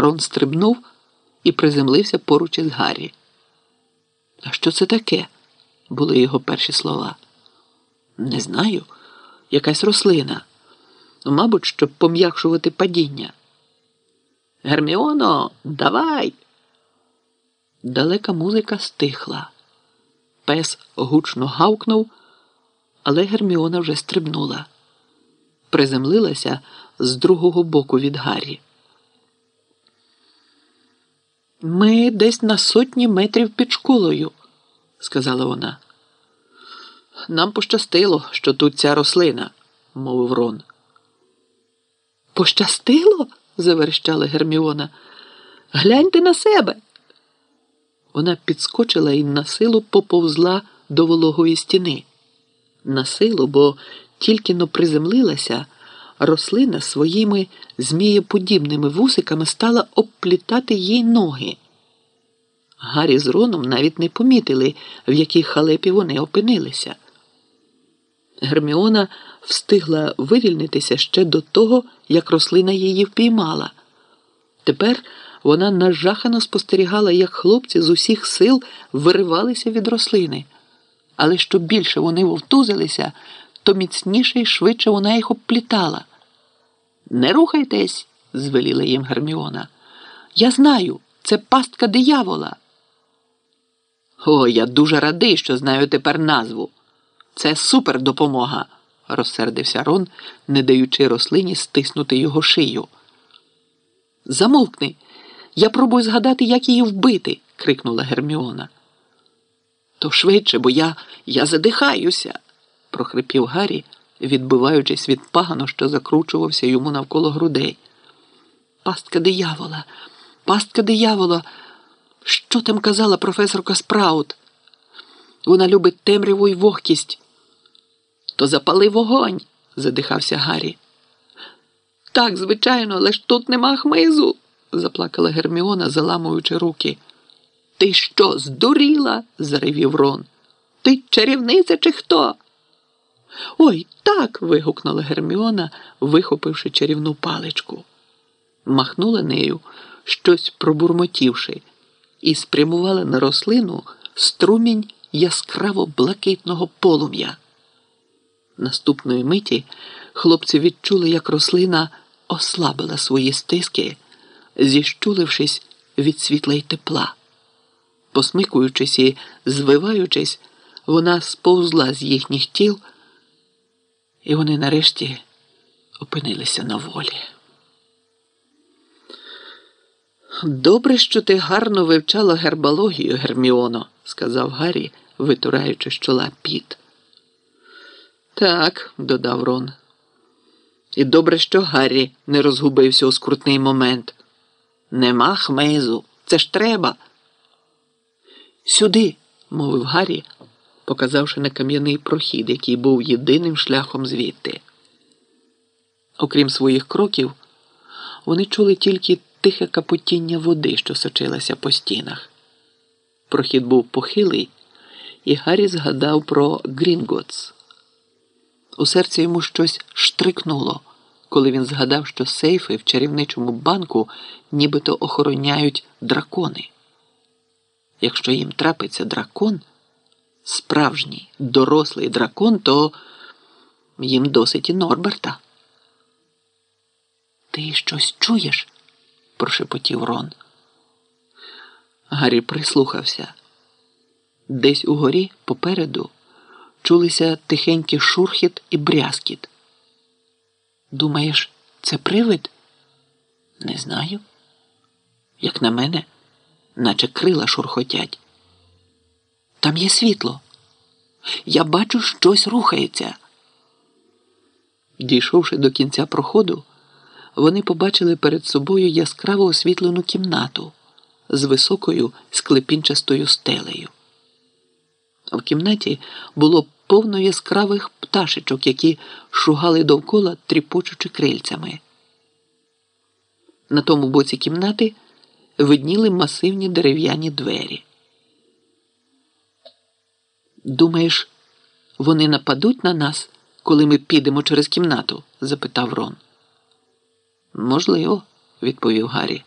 Рон стрибнув і приземлився поруч із Гаррі. А що це таке? були його перші слова. Не знаю, якась рослина. Мабуть, щоб пом'якшувати падіння. Герміоно, давай. Далека музика стихла. Пес гучно гавкнув, але Герміона вже стрибнула. Приземлилася з другого боку від Гаррі. Ми десь на сотні метрів під школою, сказала вона. Нам пощастило, що тут ця рослина, мовив Рон. Пощастило? заверещала Герміона. Гляньте на себе. Вона підскочила і на силу поповзла до вологої стіни. На силу, бо тільки но приземлилася, рослина своїми змієподібними вусиками стала обплітати їй ноги. Гаррі з Роном навіть не помітили, в якій халепі вони опинилися. Герміона встигла вивільнитися ще до того, як рослина її впіймала. Тепер вона нажахано спостерігала, як хлопці з усіх сил виривалися від рослини. Але що більше вони вовтузилися, то міцніше і швидше вона їх обплітала. Не рухайтесь, звеліла їм Герміона. Я знаю, це пастка диявола. О, я дуже радий, що знаю тепер назву. Це супердопомога, розсердився Рон, не даючи рослині стиснути його шию. Замовкни, я пробую згадати, як її вбити, крикнула Герміона. То швидше, бо я я задихаюся, прохрипів Гаррі, відбиваючись від пагану, що закручувався йому навколо грудей. Пастка диявола, пастка диявола. Що там казала професорка Спраут? Вона любить темряву й вогкість. То запали вогонь, задихався Гаррі. Так, звичайно, але ж тут нема хмизу, заплакала Герміона, заламуючи руки. Ти що, здуріла? заревів Рон. Ти чарівниця чи хто? Ой, так. вигукнула Герміона, вихопивши чарівну паличку. Махнула нею, щось пробурмотівши, і спрямувала на рослину струмінь яскраво блакитного полум'я. Наступної миті хлопці відчули, як рослина ослабила свої стиски, зіщулившись від світла й тепла. Посмикуючись і звиваючись, вона сповзла з їхніх тіл, і вони нарешті опинилися на волі. Добре, що ти гарно вивчала гербологію, Герміоно, сказав Гаррі, витураючи з чола піт. Так, додав Рон. І добре, що Гаррі не розгубився у скрутний момент. Нема хмизу, це ж треба. Сюди, мовив Гаррі, показавши на кам'яний прохід, який був єдиним шляхом звідти. Окрім своїх кроків, вони чули тільки тихе крапотіння води, що сочилася по стінах. Прохід був похилий, і Гаррі згадав про Грінготс. У серці йому щось штрикнуло, коли він згадав, що сейфи в чарівничому банку нібито охороняють дракони. Якщо їм трапиться дракон, справжній дорослий дракон, то їм досить і Норберта. Ти щось чуєш? прошепотів Рон. Гаррі прислухався. Десь угорі попереду чулися тихенький шурхіт і брязкіт. Думаєш, це привид? Не знаю. Як на мене, наче крила шурхотять. Там є світло. Я бачу, щось рухається. Дійшовши до кінця проходу, вони побачили перед собою яскраво освітлену кімнату з високою склепінчастою стелею. В кімнаті було повно яскравих пташечок, які шугали довкола, тріпочучи крильцями. На тому боці кімнати видніли масивні дерев'яні двері. Думаєш, вони нападуть на нас, коли ми підемо через кімнату? запитав Рон. Можливо, відповів Гаррі.